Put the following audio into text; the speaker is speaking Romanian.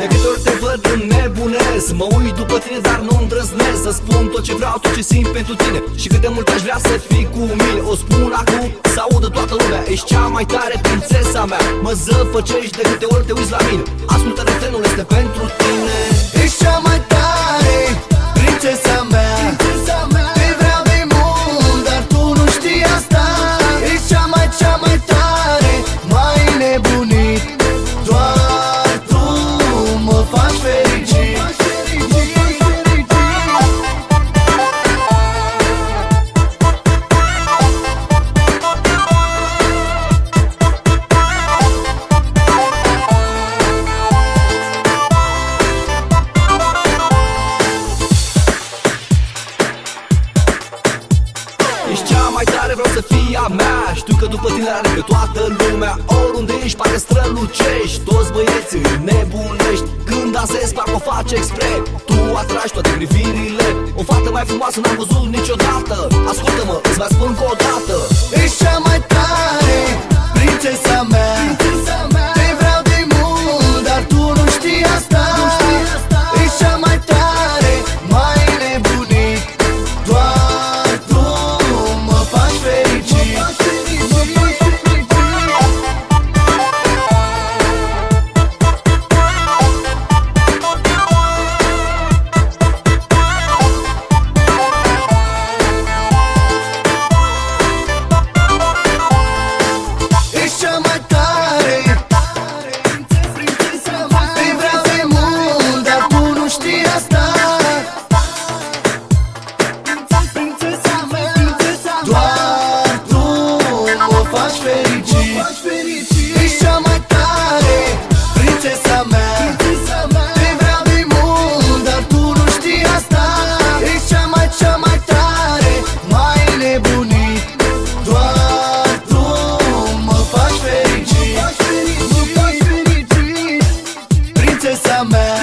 De câte ori te văd înnebunez Mă uit după tine, dar nu îndrăznesc Să spun tot ce vreau, tot ce simt pentru tine. Și cât de mult aș vrea să fii cu mine O spun acum, să audă toată lumea. Ești cea mai tare prințesa mea. Mă zăfăcești de câte ori te uiți la mine. Ascultă refrenul, este pentru tine. Ești cea mai Ești cea mai tare, vreau să fii a mea. Știu că după tine are pe toată lumea. Oriunde ești, parcă strălucești. Toți băieții nebunești Când dansezi, parcă o faci expre Tu atragi toate privirile. O fată mai frumoasă n-am văzut niciodată. Ascultă-mă, îți mai spun încă o dată. Ești cea mai tare, prințesa mea summer.